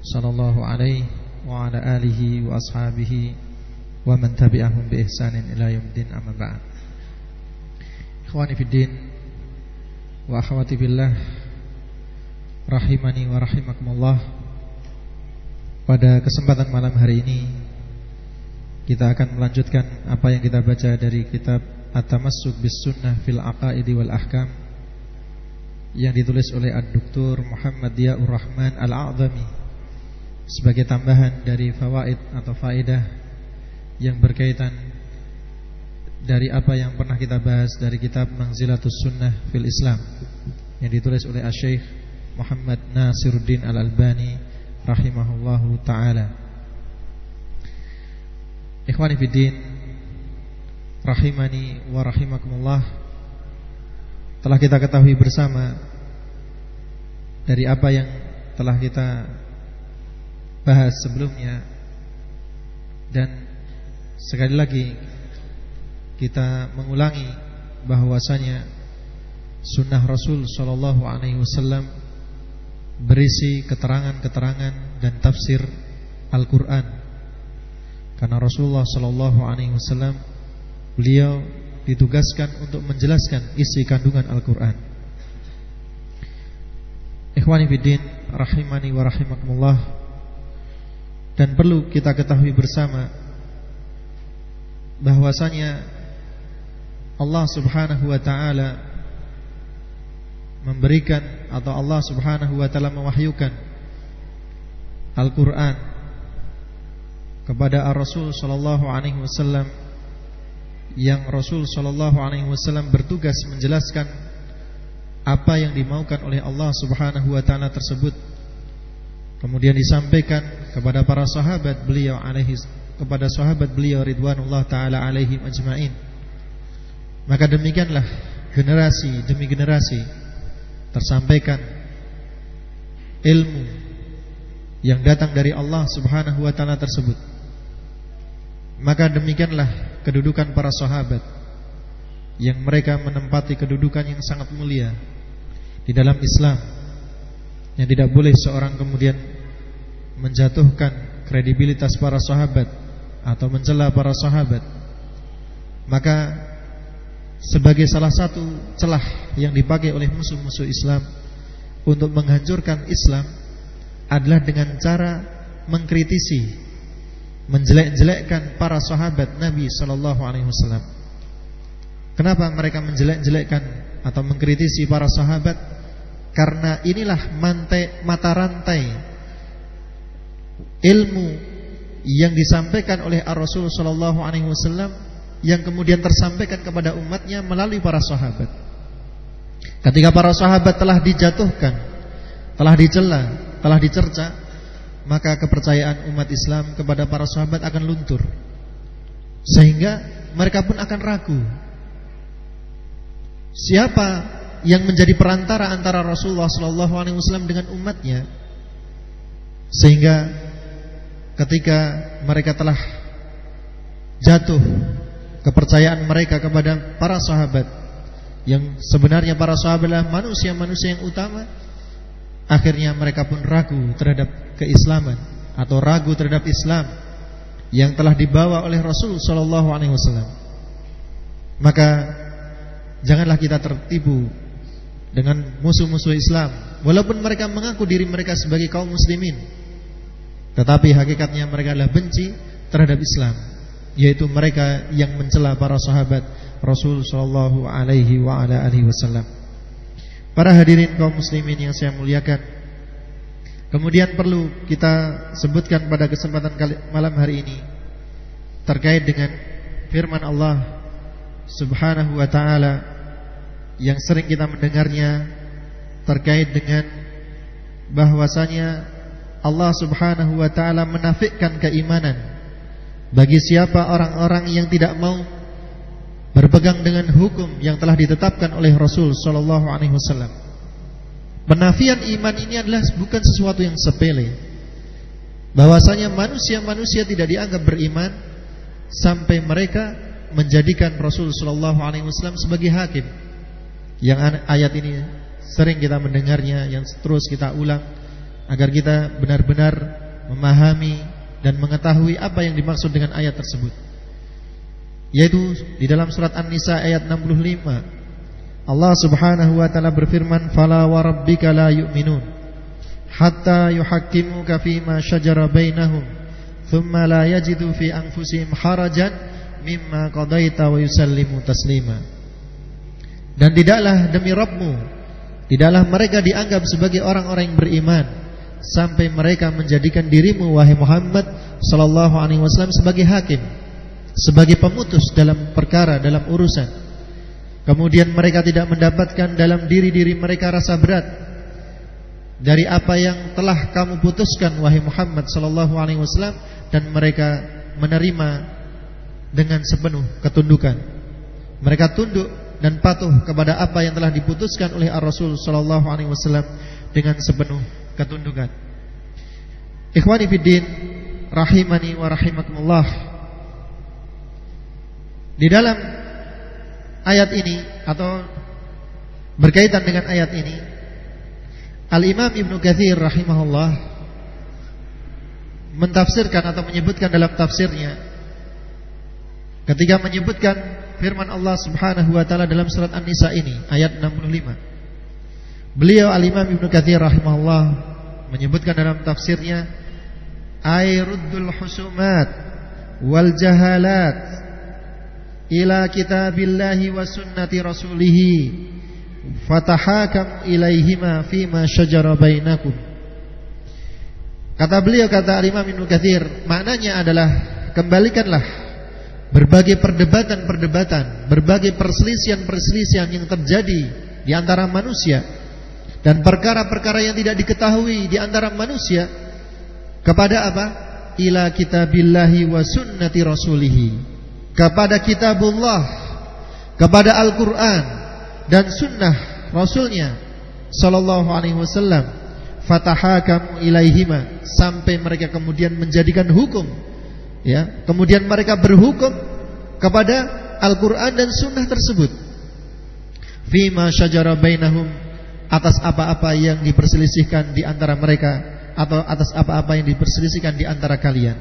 sallallahu alaihi wa ala alihi wa ashabihi wa man tabi'ahum bi ihsanin ila yaumil amma ba'd. Ikhwani fid din wa akhwati billah rahimani wa rahimakumullah. Pada kesempatan malam hari ini kita akan melanjutkan apa yang kita baca dari kitab At-Tamassuk bis Sunnah fil Aqaidi wal Ahkam yang ditulis oleh Ad-Doktor Muhammad Diyaur Rahman Al-A'zami sebagai tambahan dari fawaid atau faedah yang berkaitan dari apa yang pernah kita bahas dari kitab Manzilatus Sunnah fil Islam yang ditulis oleh Asy-Syaikh Muhammad Nasiruddin Al-Albani rahimahullahu taala. Ikhwani fiddin rahimani wa rahimakumullah telah kita ketahui bersama dari apa yang telah kita bahas sebelumnya dan sekali lagi kita mengulangi bahwasanya sunnah Rasul Shallallahu Alaihi Wasallam berisi keterangan-keterangan dan tafsir Al-Quran karena Rasulullah Shallallahu Alaihi Wasallam beliau ditugaskan untuk menjelaskan isi kandungan Al-Quran. Ikhwani fiddin rahimani wa rahimakumullah dan perlu kita ketahui bersama bahwasanya Allah Subhanahu wa taala memberikan atau Allah Subhanahu wa taala mewahyukan Al-Qur'an kepada Ar-Rasul sallallahu alaihi wasallam yang Rasul sallallahu alaihi wasallam bertugas menjelaskan apa yang dimaukan oleh Allah Subhanahu wa taala tersebut Kemudian disampaikan kepada para sahabat beliau alaihi kepada sahabat beliau ridwanullah taala alaihim ajmain. Maka demikianlah generasi demi generasi tersampaikan ilmu yang datang dari Allah Subhanahu wa taala tersebut. Maka demikianlah kedudukan para sahabat yang mereka menempati kedudukan yang sangat mulia di dalam Islam yang tidak boleh seorang kemudian menjatuhkan kredibilitas para sahabat atau mencela para sahabat maka sebagai salah satu celah yang dipakai oleh musuh-musuh Islam untuk menghancurkan Islam adalah dengan cara mengkritisi menjelek-jelekkan para sahabat Nabi sallallahu alaihi wasallam. Kenapa mereka menjelek-jelekkan atau mengkritisi para sahabat? Karena inilah mantai, mata rantai ilmu yang disampaikan oleh Ar-Rasul sallallahu alaihi wasallam yang kemudian tersampaikan kepada umatnya melalui para sahabat. Ketika para sahabat telah dijatuhkan, telah dicela, telah dicerca, maka kepercayaan umat Islam kepada para sahabat akan luntur. Sehingga mereka pun akan ragu. Siapa yang menjadi perantara antara Rasulullah sallallahu alaihi wasallam dengan umatnya. Sehingga ketika mereka telah jatuh kepercayaan mereka kepada para sahabat yang sebenarnya para sahabat adalah manusia-manusia yang utama akhirnya mereka pun ragu terhadap keislaman atau ragu terhadap Islam yang telah dibawa oleh Rasul sallallahu alaihi wasallam. Maka janganlah kita tertipu dengan musuh-musuh Islam. Walaupun mereka mengaku diri mereka sebagai kaum muslimin tetapi hakikatnya mereka adalah benci terhadap Islam yaitu mereka yang mencela para sahabat Rasul sallallahu alaihi wa ala alihi wasallam. Para hadirin kaum muslimin yang saya muliakan kemudian perlu kita sebutkan pada kesempatan malam hari ini terkait dengan firman Allah Subhanahu wa taala yang sering kita mendengarnya terkait dengan bahwasanya Allah Subhanahu wa taala menafikan keimanan bagi siapa orang-orang yang tidak mau berpegang dengan hukum yang telah ditetapkan oleh Rasul sallallahu alaihi wasallam. Penafian iman ini adalah bukan sesuatu yang sepele. Bahwasanya manusia-manusia tidak dianggap beriman sampai mereka menjadikan Rasul sallallahu alaihi wasallam sebagai hakim. Yang ayat ini sering kita mendengarnya, yang terus kita ulang agar kita benar-benar memahami dan mengetahui apa yang dimaksud dengan ayat tersebut. Yaitu di dalam surat An-Nisa ayat 65. Allah Subhanahu wa taala berfirman, "Fala wa rabbika la yu'minun hatta yuhakkimuka ma shajara bainahum, thumma la yajidu fi anfusihim harajan mimma qadaita wa yusallimu taslima." Dan tidaklah demi Rabbmu, tidaklah mereka dianggap sebagai orang-orang yang beriman sampai mereka menjadikan dirimu wahai Muhammad sallallahu alaihi wasallam sebagai hakim, sebagai pemutus dalam perkara dalam urusan. Kemudian mereka tidak mendapatkan dalam diri-diri mereka rasa berat dari apa yang telah kamu putuskan wahai Muhammad sallallahu alaihi wasallam dan mereka menerima dengan sepenuh ketundukan. Mereka tunduk dan patuh kepada apa yang telah diputuskan oleh Ar-Rasul sallallahu alaihi wasallam dengan sepenuh ketundukan. Ikhwani fiddin rahimani wa rahimakumullah. Di dalam ayat ini atau berkaitan dengan ayat ini Al-Imam Ibnu Katsir rahimahullah mentafsirkan atau menyebutkan dalam tafsirnya ketika menyebutkan firman Allah Subhanahu wa taala dalam surat An-Nisa ini ayat 65 Beliau Al-Imam Ibnu Katsir rahimahullah menyebutkan dalam tafsirnya ayruddul husumat wal jahalat ila kitabillahi wa sunnati rasulih fatahakam ilaihima fima syajara bainakum. Kata beliau kata Al-Imam Ibnu Katsir maknanya adalah kembalikanlah berbagai perdebatan-perdebatan berbagai perselisihan-perselisihan yang terjadi di antara manusia dan perkara-perkara yang tidak diketahui di antara manusia kepada apa? Ila kitabillahi wa sunnati rasulihi. Kepada kitabullah, kepada Al-Qur'an dan sunnah rasulnya sallallahu alaihi wasallam. Fatahakamu ilaihima sampai mereka kemudian menjadikan hukum ya, kemudian mereka berhukum kepada Al-Qur'an dan sunnah tersebut. Fima syajara bainahum atas apa-apa yang diperselisihkan di antara mereka atau atas apa-apa yang diperselisihkan di antara kalian.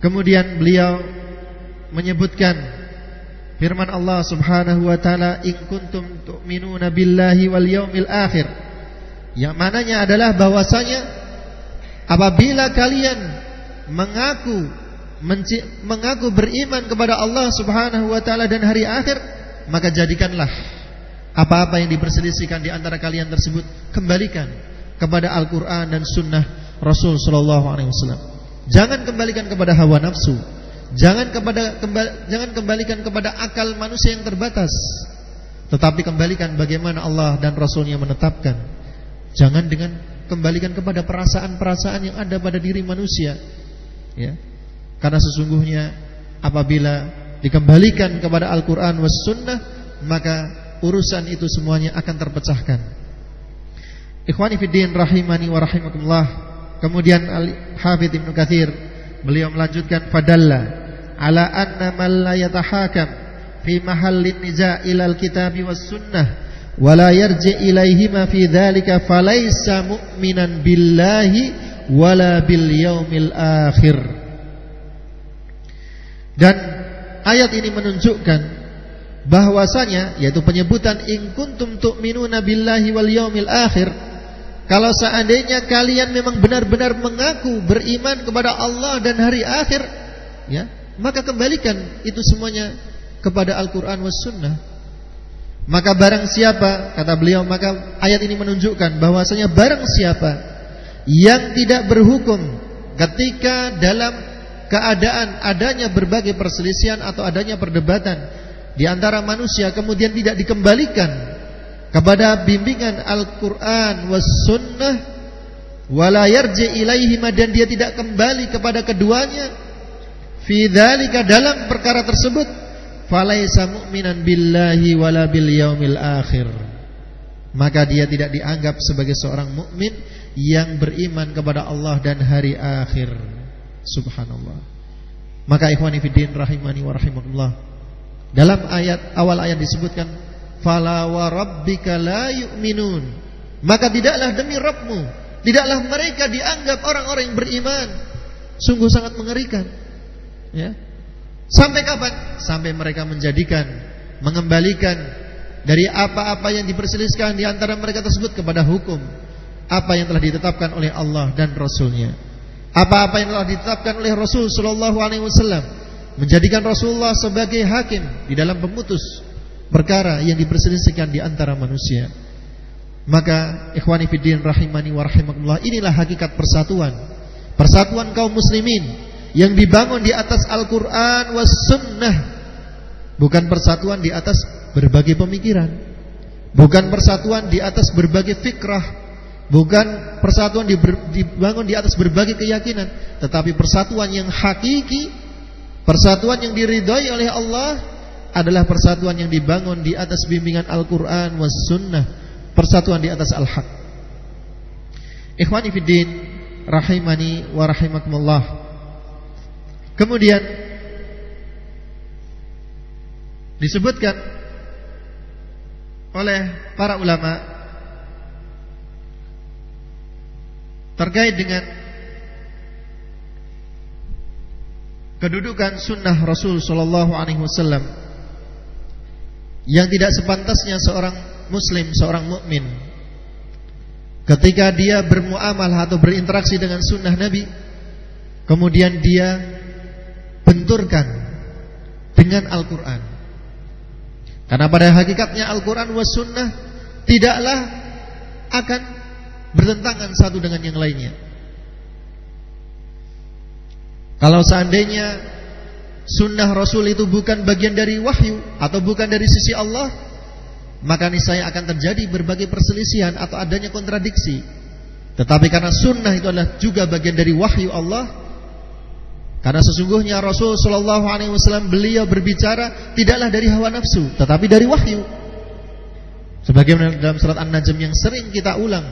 Kemudian beliau menyebutkan firman Allah Subhanahu wa taala in kuntum tu'minuna billahi wal yaumil akhir. Yang mananya adalah bahwasanya apabila kalian mengaku mengaku beriman kepada Allah Subhanahu wa taala dan hari akhir, maka jadikanlah apa-apa yang diperselisihkan di antara kalian tersebut kembalikan kepada Al-Qur'an dan sunnah Rasul sallallahu alaihi wasallam. Jangan kembalikan kepada hawa nafsu. Jangan kepada kembali, jangan kembalikan kepada akal manusia yang terbatas. Tetapi kembalikan bagaimana Allah dan Rasulnya menetapkan. Jangan dengan kembalikan kepada perasaan-perasaan yang ada pada diri manusia. Ya. Karena sesungguhnya apabila dikembalikan kepada Al-Qur'an was sunnah maka urusan itu semuanya akan terpecahkan. Ikhwani fiddin rahimani wa rahimakumullah. Kemudian Al-Hafidz Ibnu Katsir beliau melanjutkan fadalla ala anna man la yatahakam fi mahallin niza' ila al-kitab was sunnah wa la yarji ilaihima fi dzalika falaysa mu'minan billahi wala bil yaumil akhir. Dan ayat ini menunjukkan bahwasanya yaitu penyebutan in kuntum tu'minuna billahi wal yaumil akhir kalau seandainya kalian memang benar-benar mengaku beriman kepada Allah dan hari akhir ya maka kembalikan itu semuanya kepada Al-Qur'an was sunnah maka barang siapa kata beliau maka ayat ini menunjukkan bahwasanya barang siapa yang tidak berhukum ketika dalam keadaan adanya berbagai perselisihan atau adanya perdebatan di antara manusia kemudian tidak dikembalikan kepada bimbingan Al-Qur'an was sunnah wala yarji ilaihima dan dia tidak kembali kepada keduanya. Fi dzalika dalam perkara tersebut falaisa mu'minan billahi wala bil yaumil akhir. Maka dia tidak dianggap sebagai seorang mukmin yang beriman kepada Allah dan hari akhir subhanallah maka ikhwani fiddin rahimani wa rahimakumullah dalam ayat awal ayat disebutkan fala wa rabbika la yu'minun maka tidaklah demi Rabbmu Tidaklah mereka dianggap orang-orang yang beriman. Sungguh sangat mengerikan. Ya. Sampai kapan? Sampai mereka menjadikan, mengembalikan dari apa-apa yang diperselisihkan di antara mereka tersebut kepada hukum apa yang telah ditetapkan oleh Allah dan Rasulnya. Apa-apa yang telah ditetapkan oleh Rasul Shallallahu Alaihi Wasallam menjadikan Rasulullah sebagai hakim di dalam pemutus perkara yang diperselisihkan di antara manusia. Maka ikhwani fiddin rahimani wa rahimakumullah inilah hakikat persatuan. Persatuan kaum muslimin yang dibangun di atas Al-Qur'an was sunnah. Bukan persatuan di atas berbagai pemikiran. Bukan persatuan di atas berbagai fikrah. Bukan persatuan dibangun di atas berbagai keyakinan, tetapi persatuan yang hakiki, persatuan yang diridhai oleh Allah adalah persatuan yang dibangun di atas bimbingan Al-Qur'an was sunnah persatuan di atas al-haq. Ikhwani fiddin rahimani wa rahimakumullah. Kemudian disebutkan oleh para ulama terkait dengan kedudukan sunnah Rasul Shallallahu Alaihi Wasallam yang tidak sepantasnya seorang muslim, seorang mukmin. Ketika dia bermuamalah atau berinteraksi dengan sunnah Nabi kemudian dia benturkan dengan Al-Quran. Karena pada hakikatnya Al-Quran was sunnah tidaklah akan bertentangan satu dengan yang lainnya kalau seandainya sunnah Rasul itu bukan bagian dari wahyu atau bukan dari sisi Allah maka niscaya akan terjadi berbagai perselisihan atau adanya kontradiksi. Tetapi karena sunnah itu adalah juga bagian dari wahyu Allah, karena sesungguhnya Rasul Shallallahu Alaihi Wasallam beliau berbicara tidaklah dari hawa nafsu, tetapi dari wahyu. Sebagaimana dalam surat An-Najm yang sering kita ulang,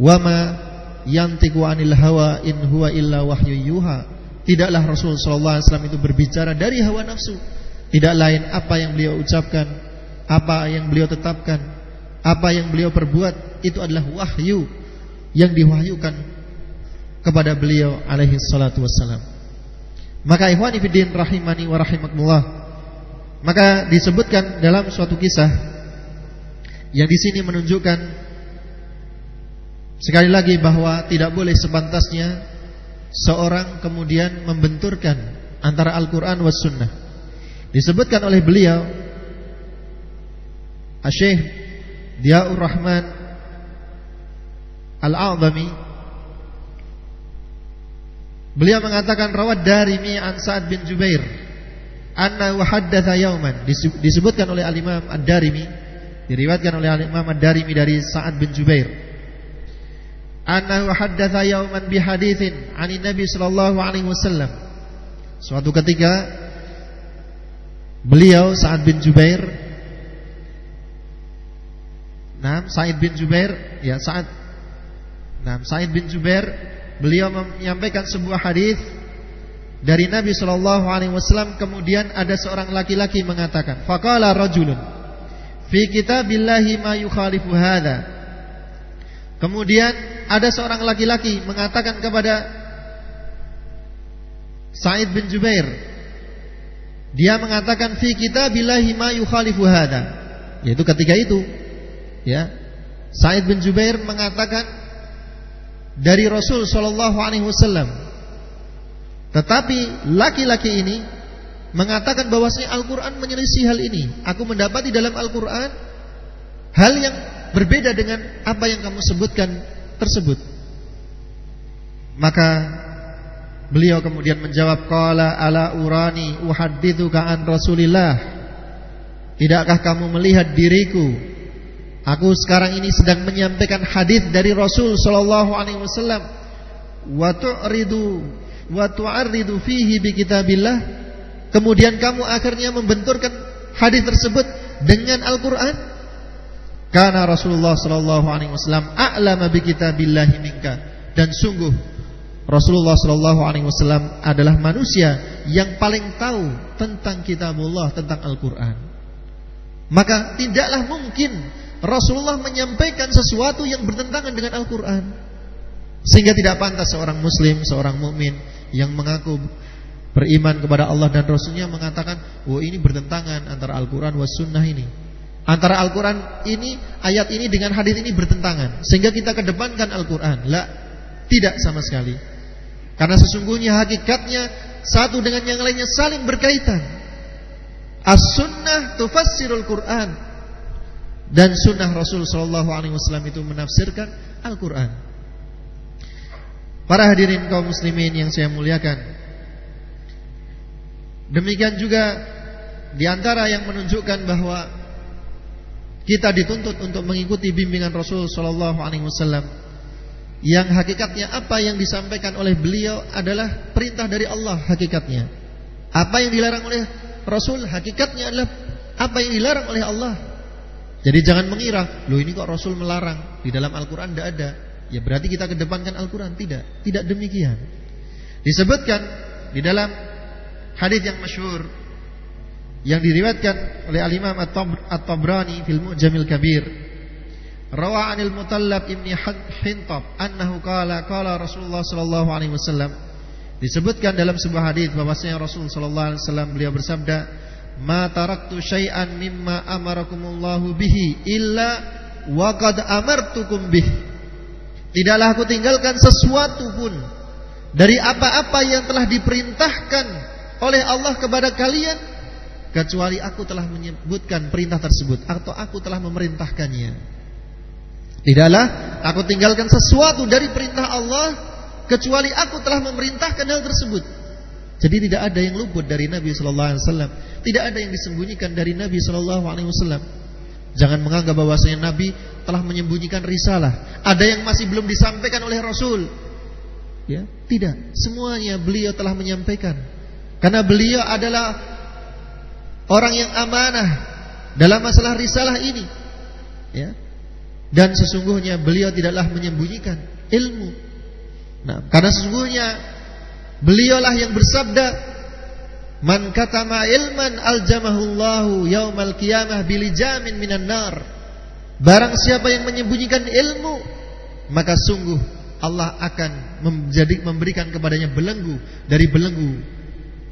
wama yantiku anil hawa in huwa illa wahyu yuha. Tidaklah Rasul Shallallahu Alaihi Wasallam itu berbicara dari hawa nafsu, tidak lain apa yang beliau ucapkan apa yang beliau tetapkan, apa yang beliau perbuat itu adalah wahyu yang diwahyukan kepada beliau alaihi salatu wassalam. Maka ikhwani fiddin rahimani wa rahimakumullah. Maka disebutkan dalam suatu kisah yang di sini menunjukkan sekali lagi bahwa tidak boleh sepantasnya seorang kemudian membenturkan antara Al-Qur'an was sunnah. Disebutkan oleh beliau Asyikh Diaur Rahman Al-A'zami Beliau mengatakan rawat darimi an Sa'ad bin Jubair anna wa haddatha yauman disebutkan oleh al-Imam Ad-Darimi diriwayatkan oleh al-Imam Ad-Darimi dari Sa'ad bin Jubair anna wa haddatha yauman bi haditsin 'ani Nabi sallallahu alaihi wasallam suatu ketika beliau Sa'ad bin Jubair Nah, Said bin Jubair, ya Saad. Nah, Said bin Jubair beliau menyampaikan sebuah hadis dari Nabi Shallallahu alaihi wasallam kemudian ada seorang laki-laki mengatakan, faqala rajulun fi kitabillahi ma yukhalifu hadza. Kemudian ada seorang laki-laki mengatakan kepada Said bin Jubair dia mengatakan fi kitabillahi ma yukhalifu hadza. Yaitu ketika itu ya Said bin Jubair mengatakan dari Rasul Shallallahu Alaihi Wasallam. Tetapi laki-laki ini mengatakan bahwasanya Al-Quran menyelisih hal ini. Aku mendapati dalam Al-Quran hal yang berbeda dengan apa yang kamu sebutkan tersebut. Maka beliau kemudian menjawab qala ala urani uhadditsuka an Rasulillah. Tidakkah kamu melihat diriku Aku sekarang ini sedang menyampaikan hadis dari Rasul sallallahu alaihi wasallam. Wa tu'ridu wa tu'arridu fihi bi kitabillah. Kemudian kamu akhirnya membenturkan hadis tersebut dengan Al-Qur'an. Karena Rasulullah sallallahu alaihi wasallam a'lama bi kitabillahi minka. Dan sungguh Rasulullah sallallahu alaihi wasallam adalah manusia yang paling tahu tentang kitabullah, tentang Al-Qur'an. Maka tidaklah mungkin Rasulullah menyampaikan sesuatu yang bertentangan dengan Al-Qur'an. Sehingga tidak pantas seorang muslim, seorang mukmin yang mengaku beriman kepada Allah dan Rasulnya mengatakan, "Oh, ini bertentangan antara Al-Qur'an was sunnah ini." Antara Al-Qur'an ini, ayat ini dengan hadis ini bertentangan, sehingga kita kedepankan Al-Qur'an. La, tidak sama sekali. Karena sesungguhnya hakikatnya satu dengan yang lainnya saling berkaitan. As-sunnah tufassirul Qur'an. Dan sunnah Rasul sallallahu alaihi wasallam itu menafsirkan Al-Qur'an. Para hadirin kaum muslimin yang saya muliakan. Demikian juga di antara yang menunjukkan bahwa kita dituntut untuk mengikuti bimbingan Rasul sallallahu alaihi wasallam yang hakikatnya apa yang disampaikan oleh beliau adalah perintah dari Allah hakikatnya. Apa yang dilarang oleh Rasul hakikatnya adalah apa yang dilarang oleh Allah. Jadi jangan mengira, loh ini kok Rasul melarang di dalam Al-Qur'an tidak ada. Ya berarti kita kedepankan Al-Qur'an tidak. Tidak demikian. Disebutkan di dalam hadis yang masyhur yang diriwayatkan oleh Al-Imam At-Tabrani fil Mu'jamil Kabir. Rawa 'anil Mutallab ibni Hintab annahu qala qala Rasulullah sallallahu alaihi wasallam disebutkan dalam sebuah hadis bahwasanya Rasul sallallahu alaihi wasallam beliau bersabda ma taraktu syai'an mimma amarakumullahu bihi illa wa qad amartukum bih. Tidaklah aku tinggalkan sesuatu pun dari apa-apa yang telah diperintahkan oleh Allah kepada kalian kecuali aku telah menyebutkan perintah tersebut atau aku telah memerintahkannya. Tidaklah aku tinggalkan sesuatu dari perintah Allah kecuali aku telah memerintahkan hal tersebut. Jadi tidak ada yang luput dari Nabi sallallahu alaihi wasallam, tidak ada yang disembunyikan dari Nabi sallallahu alaihi wasallam. Jangan menganggap bahwasanya Nabi telah menyembunyikan risalah. Ada yang masih belum disampaikan oleh Rasul. Ya, tidak. Semuanya beliau telah menyampaikan. Karena beliau adalah orang yang amanah dalam masalah risalah ini. Ya. Dan sesungguhnya beliau tidaklah menyembunyikan ilmu. Nah, karena sesungguhnya Beliaulah yang bersabda, "Man katama ilman aljamahullahu yaumal qiyamah bilijamin minan nar." Barang siapa yang menyembunyikan ilmu, maka sungguh Allah akan menjadi memberikan kepadanya belenggu dari belenggu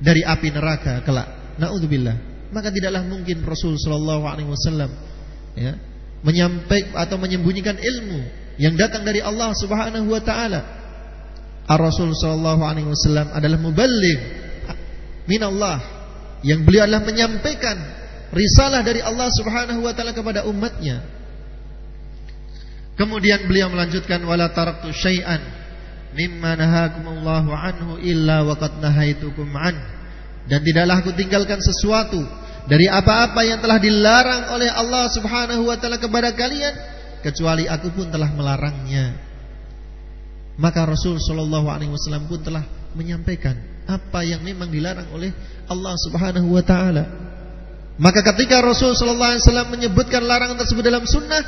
dari api neraka kelak. Nauzubillah. Maka tidaklah mungkin Rasul sallallahu alaihi wasallam ya, menyampaikan atau menyembunyikan ilmu yang datang dari Allah Subhanahu wa taala Ar-Rasul sallallahu alaihi wasallam adalah muballigh min Allah yang beliau adalah menyampaikan risalah dari Allah Subhanahu wa taala kepada umatnya. Kemudian beliau melanjutkan wala taraktu syai'an mimma nahakumullahu anhu illa waqad nahaitukum an. Dan tidaklah aku tinggalkan sesuatu dari apa-apa yang telah dilarang oleh Allah Subhanahu wa taala kepada kalian kecuali aku pun telah melarangnya. Maka Rasul Shallallahu Alaihi Wasallam pun telah menyampaikan apa yang memang dilarang oleh Allah Subhanahu Wa Taala. Maka ketika Rasul Shallallahu Alaihi Wasallam menyebutkan larangan tersebut dalam sunnah,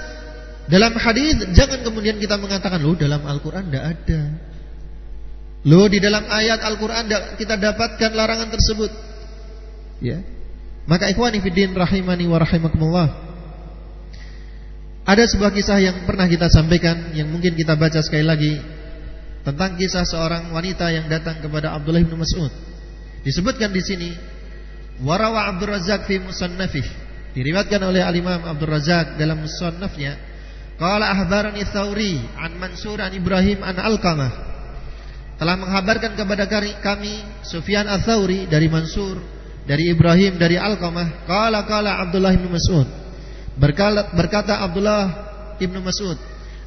dalam hadis, jangan kemudian kita mengatakan loh dalam Al-Quran tidak ada. Loh di dalam ayat Al-Quran kita dapatkan larangan tersebut. Ya. Maka ikhwani fiddin rahimani wa rahimakumullah. Ada sebuah kisah yang pernah kita sampaikan yang mungkin kita baca sekali lagi tentang kisah seorang wanita yang datang kepada Abdullah bin Mas'ud. Disebutkan di sini warawa Abdul Razak fi musannafih. Diriwayatkan oleh Al-Imam Abdul Razak dalam musannafnya, qala ahbarani Tsauri an Mansur an Ibrahim an Alqamah. Telah menghabarkan kepada kami Sufyan Ats-Tsauri dari Mansur, dari Ibrahim, dari Alqamah, qala qala Abdullah bin Mas'ud. Berkata, berkata Abdullah bin Mas'ud,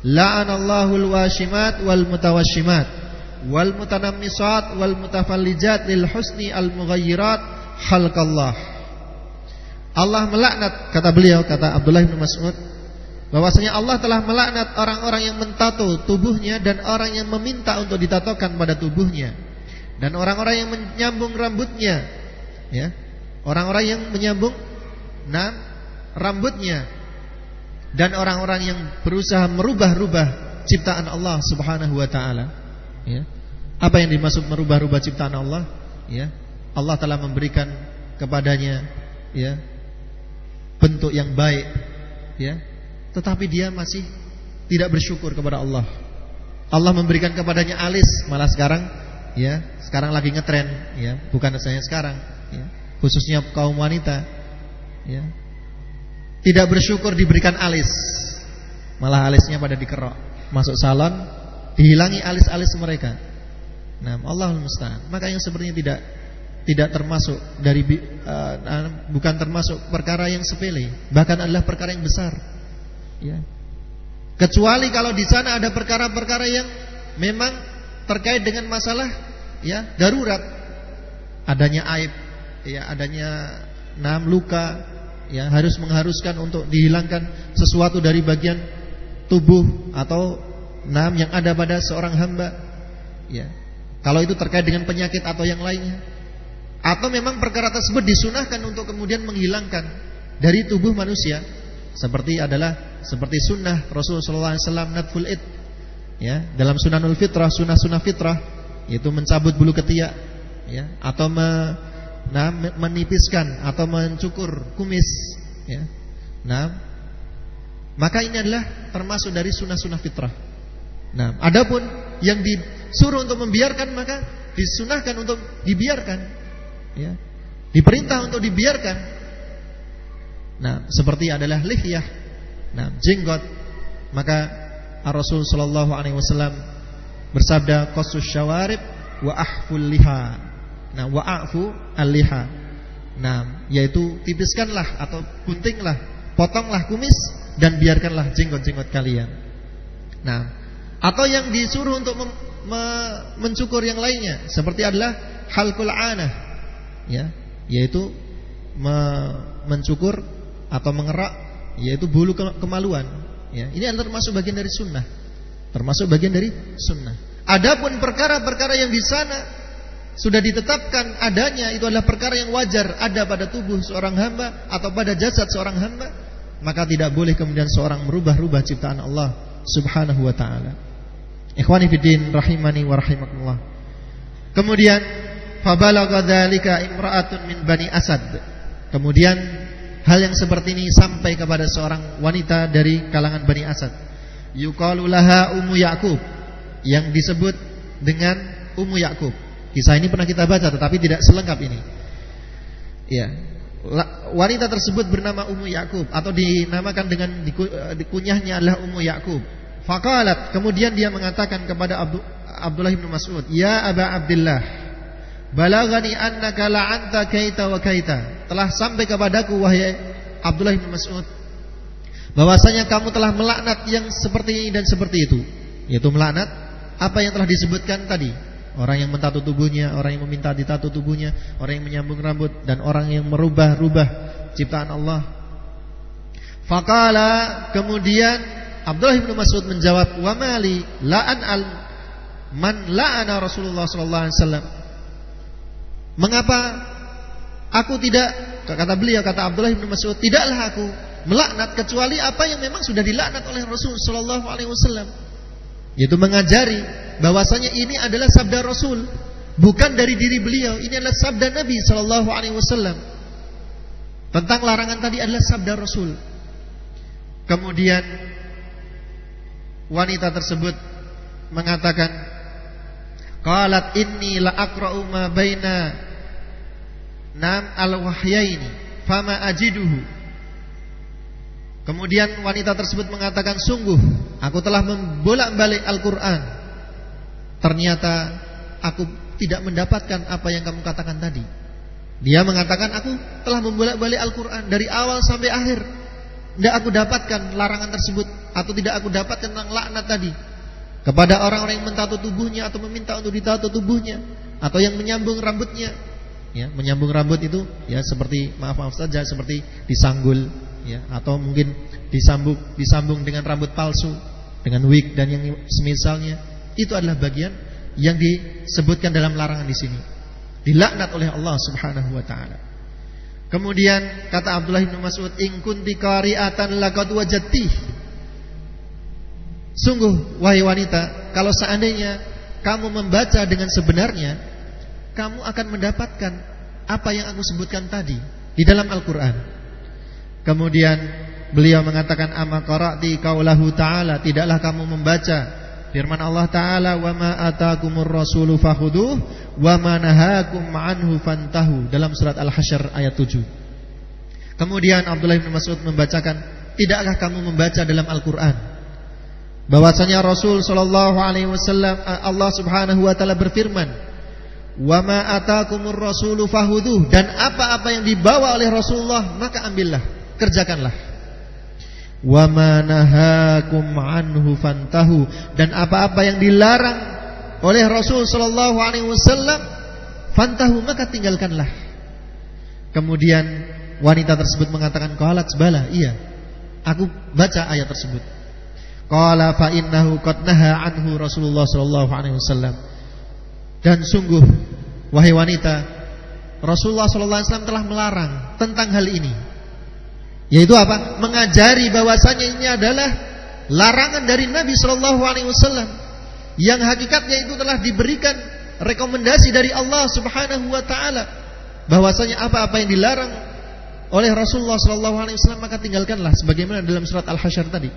La'anallahu al-washimat wal mutawashimat wal mutanammisat wal mutafallijat lil husni al mughayyirat khalqallah. Allah melaknat kata beliau kata Abdullah bin Mas'ud bahwasanya Allah telah melaknat orang-orang yang mentato tubuhnya dan orang yang meminta untuk ditatokan pada tubuhnya. Dan orang-orang yang menyambung rambutnya ya. Orang-orang yang menyambung nah rambutnya. Dan orang-orang yang berusaha merubah-rubah ciptaan Allah Subhanahu wa taala ya. Apa yang dimaksud merubah-rubah ciptaan Allah? Ya Allah telah memberikan kepadanya ya bentuk yang baik ya tetapi dia masih tidak bersyukur kepada Allah. Allah memberikan kepadanya alis, malah sekarang ya, sekarang lagi ngetren ya, bukan saya sekarang ya, khususnya kaum wanita ya. Tidak bersyukur diberikan alis. Malah alisnya pada dikerok. Masuk salon dihilangi alis-alis mereka. Nah, Allah musta'an. Maka yang sebenarnya tidak tidak termasuk dari uh, bukan termasuk perkara yang sepele, bahkan adalah perkara yang besar. Ya. Kecuali kalau di sana ada perkara-perkara yang memang terkait dengan masalah ya darurat, adanya aib, ya adanya nam luka, ya harus mengharuskan untuk dihilangkan sesuatu dari bagian tubuh atau nam yang ada pada seorang hamba. Ya. Kalau itu terkait dengan penyakit atau yang lainnya. Atau memang perkara tersebut disunahkan untuk kemudian menghilangkan dari tubuh manusia seperti adalah seperti sunnah Rasulullah SAW natful id ya dalam sunanul fitrah sunnah-sunnah fitrah yaitu mencabut bulu ketiak ya atau me, nah, menipiskan atau mencukur kumis ya. Nah maka ini adalah termasuk dari sunnah-sunnah fitrah. Nah adapun yang disuruh untuk membiarkan maka disunahkan untuk dibiarkan ya. Diperintah untuk dibiarkan. Nah, seperti adalah lihyah. Nah, jenggot. Maka Rasul sallallahu alaihi wasallam bersabda qasus syawarib wa ahful liha. Nah, wa afu al-liha. Nah, yaitu tipiskanlah atau guntinglah, potonglah kumis dan biarkanlah jenggot-jenggot kalian. Nah, atau yang disuruh untuk me mencukur yang lainnya seperti adalah halqul anah ya, yaitu me mencukur atau mengerak yaitu bulu kemaluan. Ya ini adalah termasuk bagian dari sunnah. Termasuk bagian dari sunnah. Adapun perkara-perkara yang di sana sudah ditetapkan adanya itu adalah perkara yang wajar. Ada pada tubuh seorang hamba atau pada jasad seorang hamba maka tidak boleh kemudian seorang merubah-rubah ciptaan Allah Subhanahu wa taala. Ikhwani fiddin rahimani wa rahimakumullah. Kemudian fabalagha dzalika imra'atun min bani asad. Kemudian Hal yang seperti ini sampai kepada seorang wanita dari kalangan Bani Asad. Yuqalu laha Ummu Yaqub yang disebut dengan Ummu Yaqub. Kisah ini pernah kita baca tetapi tidak selengkap ini. Ya. Wanita tersebut bernama Ummu Yaqub atau dinamakan dengan dikunyahnya adalah Ummu Yaqub. Faqalat kemudian dia mengatakan kepada Abdullah bin Mas'ud, "Ya Aba Abdullah, Balagani annaka la'anta kaita wa kaita. Telah sampai kepadaku wahai Abdullah bin Mas'ud bahwasanya kamu telah melaknat yang seperti ini dan seperti itu. Yaitu melaknat apa yang telah disebutkan tadi. Orang yang mentato tubuhnya, orang yang meminta ditato tubuhnya, orang yang menyambung rambut dan orang yang merubah-rubah ciptaan Allah. Fakala kemudian Abdullah bin Mas'ud menjawab, "Wa mali la'an al man la'ana Rasulullah sallallahu alaihi wasallam." Mengapa aku tidak kata beliau kata Abdullah bin Mas'ud tidaklah aku melaknat kecuali apa yang memang sudah dilaknat oleh Rasul sallallahu alaihi wasallam. Yaitu mengajari bahwasanya ini adalah sabda Rasul bukan dari diri beliau. Ini adalah sabda Nabi sallallahu alaihi wasallam. Tentang larangan tadi adalah sabda Rasul. Kemudian wanita tersebut mengatakan Qalat inni la aqra'u ma baina nam al-wahyaini fama ajiduhu. Kemudian wanita tersebut mengatakan sungguh aku telah membolak-balik Al-Qur'an. Ternyata aku tidak mendapatkan apa yang kamu katakan tadi. Dia mengatakan aku telah membolak-balik Al-Qur'an dari awal sampai akhir. Tidak aku dapatkan larangan tersebut atau tidak aku dapatkan tentang laknat tadi kepada orang-orang yang mentato tubuhnya atau meminta untuk ditato tubuhnya atau yang menyambung rambutnya ya menyambung rambut itu ya seperti maaf maaf saja seperti disanggul ya atau mungkin disambung disambung dengan rambut palsu, dengan wig dan yang semisalnya, itu adalah bagian yang disebutkan dalam larangan di sini. Dilaknat oleh Allah Subhanahu wa taala. Kemudian kata Abdullah bin Mas'ud, "In kunti qari'atan laqad wajadti." Sungguh wahai wanita, kalau seandainya kamu membaca dengan sebenarnya, kamu akan mendapatkan apa yang aku sebutkan tadi di dalam Al-Qur'an. Kemudian beliau mengatakan ama qara'ti qaulahu ta'ala, tidaklah kamu membaca firman Allah taala wa ma atakumur rasulu fakhuduh wa ma nahakum anhu fantahu dalam surat Al-Hasyr ayat 7. Kemudian Abdullah bin Mas'ud membacakan, tidakkah kamu membaca dalam Al-Qur'an bahwasanya Rasul sallallahu alaihi wasallam Allah Subhanahu wa taala berfirman wa ma atakumur rasulu fahuduh dan apa-apa yang dibawa oleh Rasulullah maka ambillah kerjakanlah. Wa manahakum anhu fantahu dan apa-apa yang dilarang oleh Rasul sallallahu alaihi wasallam fantahu maka tinggalkanlah. Kemudian wanita tersebut mengatakan qalat bala, iya. Aku baca ayat tersebut. Qala fa innahu qad naha anhu Rasulullah sallallahu alaihi wasallam. Dan sungguh wahai wanita, Rasulullah sallallahu alaihi wasallam telah melarang tentang hal ini. Yaitu apa? Mengajari bahwasanya ini adalah larangan dari Nabi Shallallahu Alaihi Wasallam yang hakikatnya itu telah diberikan rekomendasi dari Allah Subhanahu Wa Taala bahwasanya apa-apa yang dilarang oleh Rasulullah Shallallahu Alaihi Wasallam maka tinggalkanlah sebagaimana dalam surat Al Hasyr tadi.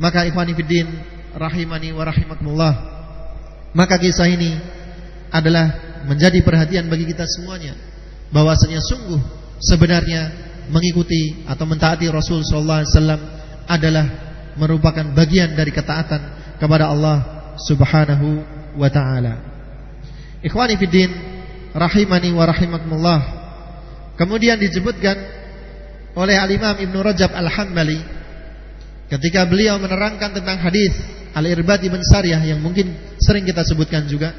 Maka ikhwani fiddin rahimani wa rahimakumullah. Maka kisah ini adalah menjadi perhatian bagi kita semuanya bahwasanya sungguh sebenarnya mengikuti atau mentaati Rasul sallallahu alaihi wasallam adalah merupakan bagian dari ketaatan kepada Allah Subhanahu wa taala. Ikhwani fiddin rahimani wa rahimakumullah. Kemudian disebutkan oleh Al-Imam Ibnu Rajab Al-Hambali ketika beliau menerangkan tentang hadis Al-Irbad bin Sariyah yang mungkin sering kita sebutkan juga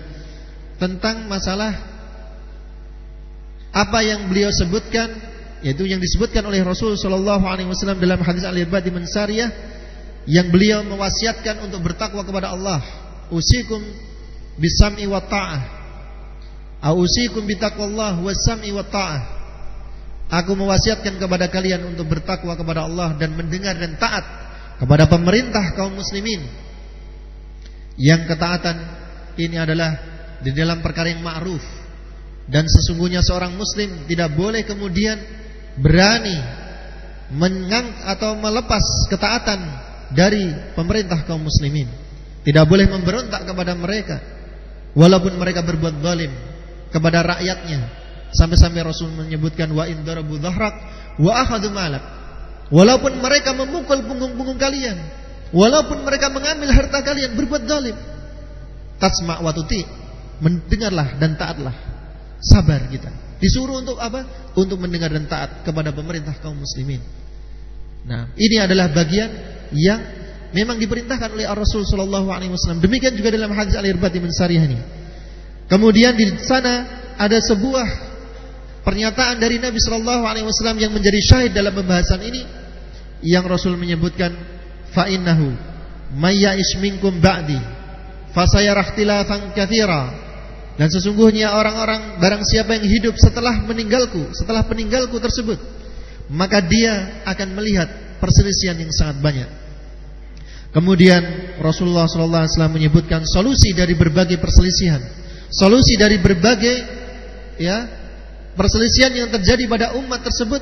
tentang masalah apa yang beliau sebutkan yaitu yang disebutkan oleh Rasul Shallallahu Alaihi Wasallam dalam hadis Al Irbad bin Sariyah yang beliau mewasiatkan untuk bertakwa kepada Allah. Usikum bisam'i wa ta'ah. Ausikum bitaqwallah wasam'i wa ta'ah. Aku mewasiatkan kepada kalian untuk bertakwa kepada Allah dan mendengar dan taat kepada pemerintah kaum muslimin. Yang ketaatan ini adalah di dalam perkara yang ma'ruf dan sesungguhnya seorang muslim tidak boleh kemudian berani mengang atau melepas ketaatan dari pemerintah kaum muslimin. Tidak boleh memberontak kepada mereka walaupun mereka berbuat zalim kepada rakyatnya. Sampai-sampai Rasul menyebutkan wa in darabu dhahrak wa akhadhu malak. Walaupun mereka memukul punggung-punggung kalian, walaupun mereka mengambil harta kalian berbuat zalim. Tasma' wa tuti. Mendengarlah dan taatlah. Sabar kita. Disuruh untuk apa? Untuk mendengar dan taat kepada pemerintah kaum muslimin. Nah, ini adalah bagian yang memang diperintahkan oleh Rasul sallallahu alaihi wasallam. Demikian juga dalam hadis Al-Irbad bin. Kemudian di sana ada sebuah pernyataan dari Nabi sallallahu alaihi wasallam yang menjadi syahid dalam pembahasan ini yang Rasul menyebutkan fa innahu may ya'ish minkum ba'di fasayara ikhtilafan katsira dan sesungguhnya orang-orang barang siapa yang hidup setelah meninggalku, setelah peninggalku tersebut, maka dia akan melihat perselisihan yang sangat banyak. Kemudian Rasulullah SAW menyebutkan solusi dari berbagai perselisihan, solusi dari berbagai ya perselisihan yang terjadi pada umat tersebut.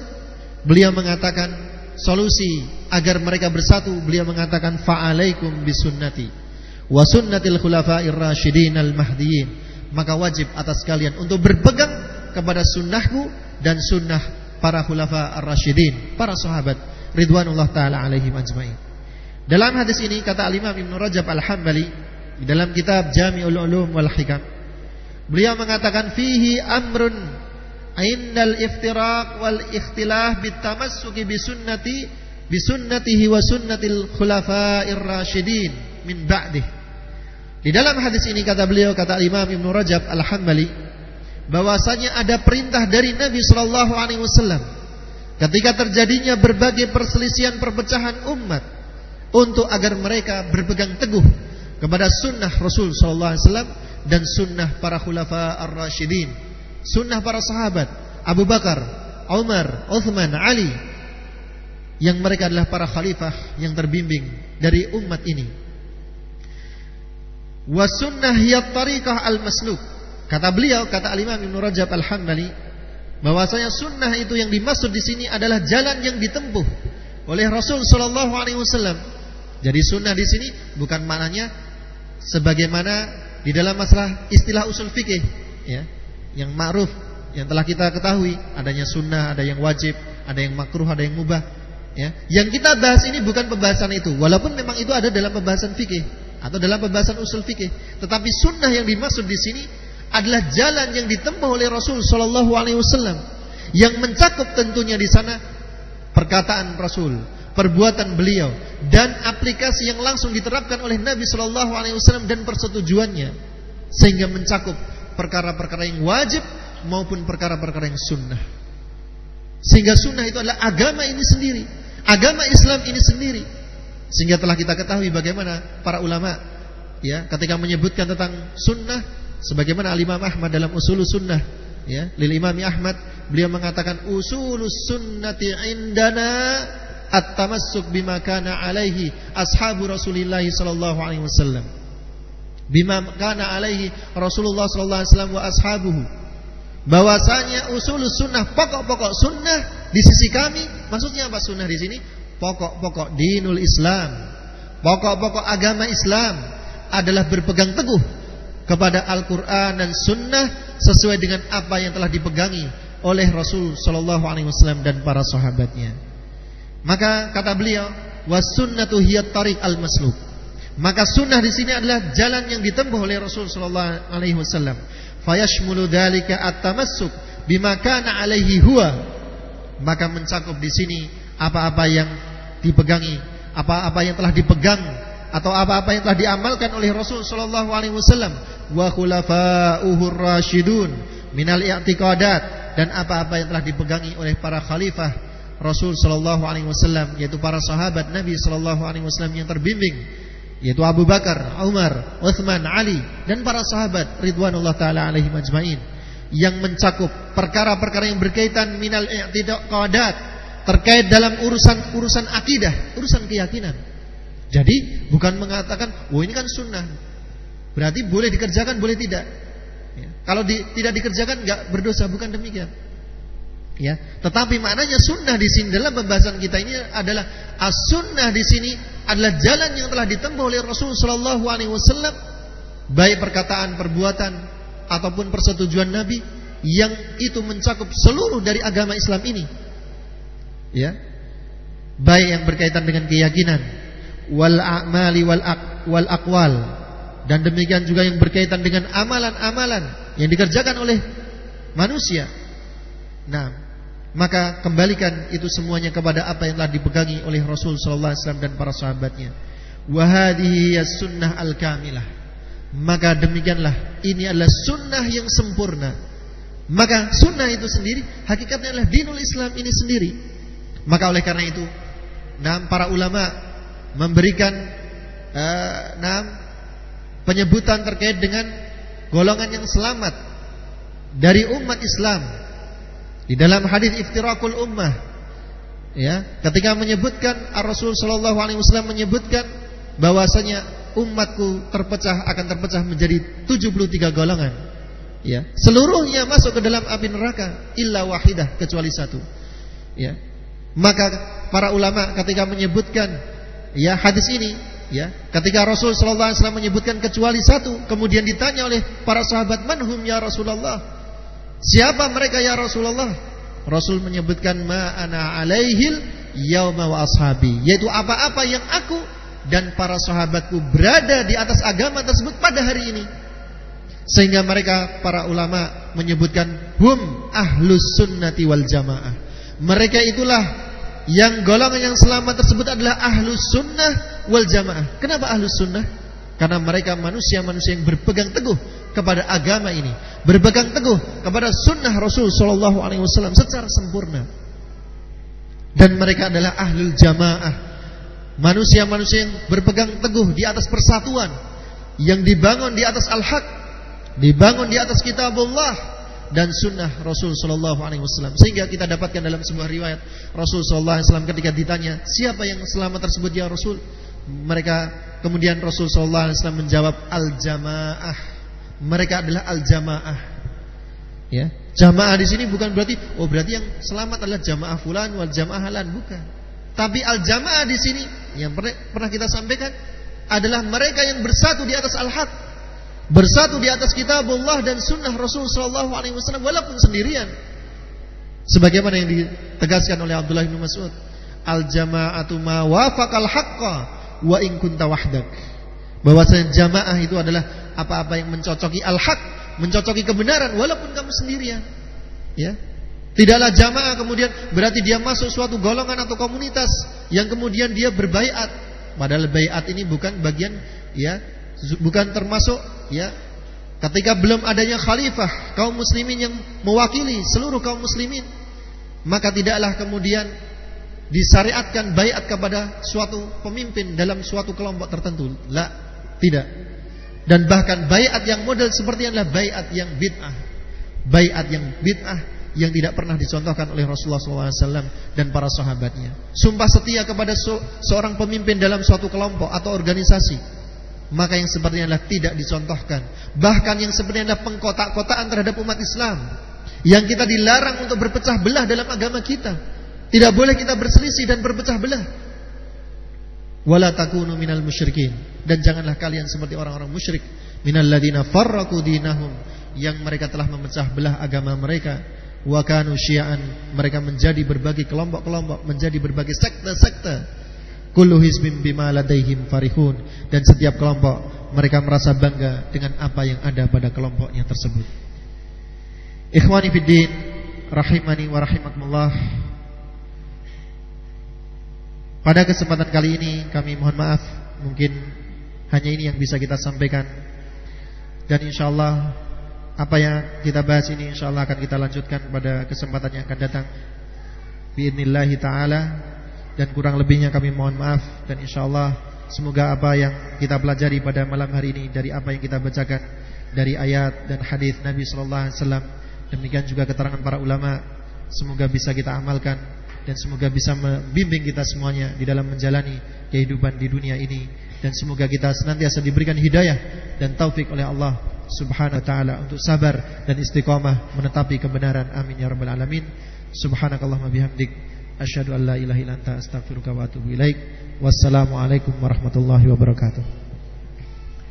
Beliau mengatakan solusi agar mereka bersatu. Beliau mengatakan fa'alaikum bisunnati wa sunnatil khulafa'ir rasyidin al-mahdiyyin maka wajib atas kalian untuk berpegang kepada sunnahku dan sunnah para khulafa ar-rasyidin, para sahabat ridwanullah taala alaihim ajmain. Dalam hadis ini kata Al-Imam Ibnu Rajab Al-Hambali dalam kitab Jami'ul Ulum wal Hikam beliau mengatakan fihi amrun indal iftiraq wal ikhtilaf bitamassuki bi sunnati bi sunnatihi wa sunnatil khulafa'ir rasyidin min ba'dihi di dalam hadis ini kata beliau kata Imam Ibn Rajab Al-Hambali bahwasanya ada perintah dari Nabi sallallahu alaihi wasallam ketika terjadinya berbagai perselisihan perpecahan umat untuk agar mereka berpegang teguh kepada sunnah Rasul sallallahu alaihi wasallam dan sunnah para khulafa ar-rasyidin, sunnah para sahabat Abu Bakar, Umar, Uthman, Ali yang mereka adalah para khalifah yang terbimbing dari umat ini. Wa sunnah tariqah al-masluk. Kata beliau, kata Al-Imam Ibnu Rajab Al-Hambali, bahwasanya sunnah itu yang dimaksud di sini adalah jalan yang ditempuh oleh Rasul sallallahu alaihi wasallam. Jadi sunnah di sini bukan maknanya sebagaimana di dalam masalah istilah usul fikih ya, yang ma'ruf yang telah kita ketahui, adanya sunnah, ada yang wajib, ada yang makruh, ada yang mubah. Ya. Yang kita bahas ini bukan pembahasan itu, walaupun memang itu ada dalam pembahasan fikih atau dalam pembahasan usul fikih. Tetapi sunnah yang dimaksud di sini adalah jalan yang ditempuh oleh Rasul Shallallahu Alaihi Wasallam yang mencakup tentunya di sana perkataan Rasul, perbuatan beliau dan aplikasi yang langsung diterapkan oleh Nabi Shallallahu Alaihi Wasallam dan persetujuannya sehingga mencakup perkara-perkara yang wajib maupun perkara-perkara yang sunnah. Sehingga sunnah itu adalah agama ini sendiri, agama Islam ini sendiri. Sehingga telah kita ketahui bagaimana para ulama ya ketika menyebutkan tentang sunnah sebagaimana Al-Imam Ahmad dalam Usulus Sunnah ya lil Imam Ahmad beliau mengatakan usulus sunnati indana at-tamassuk bima kana alaihi ashabu Rasulillah sallallahu alaihi wasallam bima kana alaihi Rasulullah sallallahu alaihi wasallam wa ashabuhu bahwasanya usul sunnah pokok-pokok sunnah di sisi kami maksudnya apa sunnah di sini pokok-pokok dinul Islam pokok-pokok agama Islam adalah berpegang teguh kepada Al-Quran dan Sunnah sesuai dengan apa yang telah dipegangi oleh Rasul Shallallahu Alaihi Wasallam dan para sahabatnya. Maka kata beliau, wasunnatu hiyat tarik al masluk. Maka sunnah di sini adalah jalan yang ditempuh oleh Rasul Shallallahu Alaihi Wasallam. Fayashmulu dzalika at-tamassuk bima kana alaihi huwa. Maka mencakup di sini apa-apa yang dipegangi apa-apa yang telah dipegang atau apa-apa yang telah diamalkan oleh Rasul sallallahu alaihi wasallam. Wa khulafa'uhur rasyidun minal i'tiqadat. Dan apa-apa yang telah dipegangi oleh para khalifah Rasul sallallahu alaihi wasallam yaitu para sahabat Nabi sallallahu alaihi wasallam yang terbimbing yaitu Abu Bakar, Umar, Uthman, Ali dan para sahabat ridwanullah taala alaihi majmain yang mencakup perkara-perkara yang berkaitan minal i'tiqadat terkait dalam urusan-urusan akidah, urusan keyakinan. Jadi bukan mengatakan, "Oh ini kan sunnah." Berarti boleh dikerjakan, boleh tidak. Ya. Kalau di, tidak dikerjakan nggak berdosa, bukan demikian. Ya, tetapi maknanya sunnah di sini dalam pembahasan kita ini adalah as-sunnah di sini adalah jalan yang telah ditempuh oleh Rasul Shallallahu Alaihi Wasallam, baik perkataan, perbuatan ataupun persetujuan Nabi yang itu mencakup seluruh dari agama Islam ini. Ya, baik yang berkaitan dengan keyakinan, wal a'mali wal ak, wal akwal dan demikian juga yang berkaitan dengan amalan-amalan yang dikerjakan oleh manusia. Nah, maka kembalikan itu semuanya kepada apa yang telah dipegangi oleh Rasul sallallahu alaihi wasallam dan para sahabatnya. Wa hadhihi sunnah al-kamilah. Maka demikianlah ini adalah sunnah yang sempurna. Maka sunnah itu sendiri hakikatnya adalah dinul Islam ini sendiri. Maka oleh karena itu, nah para ulama memberikan uh, nah penyebutan terkait dengan golongan yang selamat dari umat Islam di dalam hadis iftirakul ummah ya, ketika menyebutkan Rasul sallallahu alaihi wasallam menyebutkan bahwasanya umatku terpecah akan terpecah menjadi 73 golongan. Ya, seluruhnya masuk ke dalam api neraka illa wahidah kecuali satu. Ya. Maka para ulama ketika menyebutkan ya hadis ini ya, ketika Rasul sallallahu alaihi wasallam menyebutkan kecuali satu, kemudian ditanya oleh para sahabat, "Manhum ya Rasulullah?" Siapa mereka ya Rasulullah? Rasul menyebutkan ma ana alaihil yauma wa ashabi, yaitu apa-apa yang aku dan para sahabatku berada di atas agama tersebut pada hari ini. Sehingga mereka para ulama menyebutkan hum ahlus sunnati wal jamaah. Mereka itulah yang golongan yang selamat tersebut adalah ahlus sunnah wal jamaah. Kenapa ahlus sunnah? Karena mereka manusia-manusia yang berpegang teguh kepada agama ini, berpegang teguh kepada sunnah Rasul Shallallahu Alaihi Wasallam secara sempurna. Dan mereka adalah ahlul jamaah. Manusia-manusia yang berpegang teguh di atas persatuan yang dibangun di atas al-haq, dibangun di atas kitabullah dan sunnah Rasul Shallallahu Alaihi Wasallam. Sehingga kita dapatkan dalam sebuah riwayat Rasul Shallallahu Alaihi Wasallam ketika ditanya siapa yang selamat tersebut ya Rasul, mereka kemudian Rasul Shallallahu Alaihi Wasallam menjawab al jamaah. Mereka adalah al jamaah. Ya, jamaah di sini bukan berarti oh berarti yang selamat adalah jamaah fulan wal jamaah halan bukan. Tapi al jamaah di sini yang pernah, kita sampaikan adalah mereka yang bersatu di atas al-haq, bersatu di atas kitabullah dan sunnah Rasul sallallahu alaihi wasallam walaupun sendirian. Sebagaimana yang ditegaskan oleh Abdullah bin Mas'ud, al-jama'atu ma wafaqal haqqa wa in wahdak. Bahwasanya jamaah itu adalah apa-apa yang mencocoki al-haq mencocoki kebenaran walaupun kamu sendirian. Ya. Tidaklah jamaah kemudian berarti dia masuk suatu golongan atau komunitas yang kemudian dia berbaiat. Padahal baiat ini bukan bagian ya, bukan termasuk ya ketika belum adanya khalifah kaum muslimin yang mewakili seluruh kaum muslimin maka tidaklah kemudian disyariatkan baiat kepada suatu pemimpin dalam suatu kelompok tertentu. La, tidak. Dan bahkan bayat yang model seperti adalah bayat yang bid'ah. Bayat yang bid'ah yang tidak pernah dicontohkan oleh Rasulullah SAW dan para sahabatnya. Sumpah setia kepada seorang pemimpin dalam suatu kelompok atau organisasi. Maka yang seperti adalah tidak dicontohkan. Bahkan yang seperti adalah pengkotak-kotaan terhadap umat Islam. Yang kita dilarang untuk berpecah belah dalam agama kita. Tidak boleh kita berselisih dan berpecah belah. Wala takunu minal musyrikin. Dan janganlah kalian seperti orang-orang musyrik. Minal ladina farraqu dinahum. Yang mereka telah memecah belah agama mereka. Wa kanu syi'an. Mereka menjadi berbagai kelompok-kelompok. Menjadi berbagai sekte-sekte. Kullu hizbin bima ladaihim farihun. Dan setiap kelompok mereka merasa bangga dengan apa yang ada pada kelompoknya tersebut. Ikhwani fiddin rahimani wa rahimakumullah pada kesempatan kali ini kami mohon maaf. Mungkin hanya ini yang bisa kita sampaikan. Dan insya Allah Apa yang kita bahas ini insya Allah akan kita lanjutkan pada kesempatan yang akan datang. Bi'inillahi ta'ala. Dan kurang lebihnya kami mohon maaf. Dan insya Allah Semoga apa yang kita pelajari pada malam hari ini Dari apa yang kita bacakan Dari ayat dan hadis Nabi SAW Demikian juga keterangan para ulama Semoga bisa kita amalkan dan semoga bisa membimbing kita semuanya di dalam menjalani kehidupan di dunia ini. Dan semoga kita senantiasa diberikan hidayah dan taufik oleh Allah Subhanahu wa taala untuk sabar dan istiqamah menetapi kebenaran. Amin ya rabbal alamin. Subhanakallahumma bihamdik. Asyhadu an la ilaha illa anta astaghfiruka wa atubu ilaik. Wassalamu alaikum warahmatullahi wabarakatuh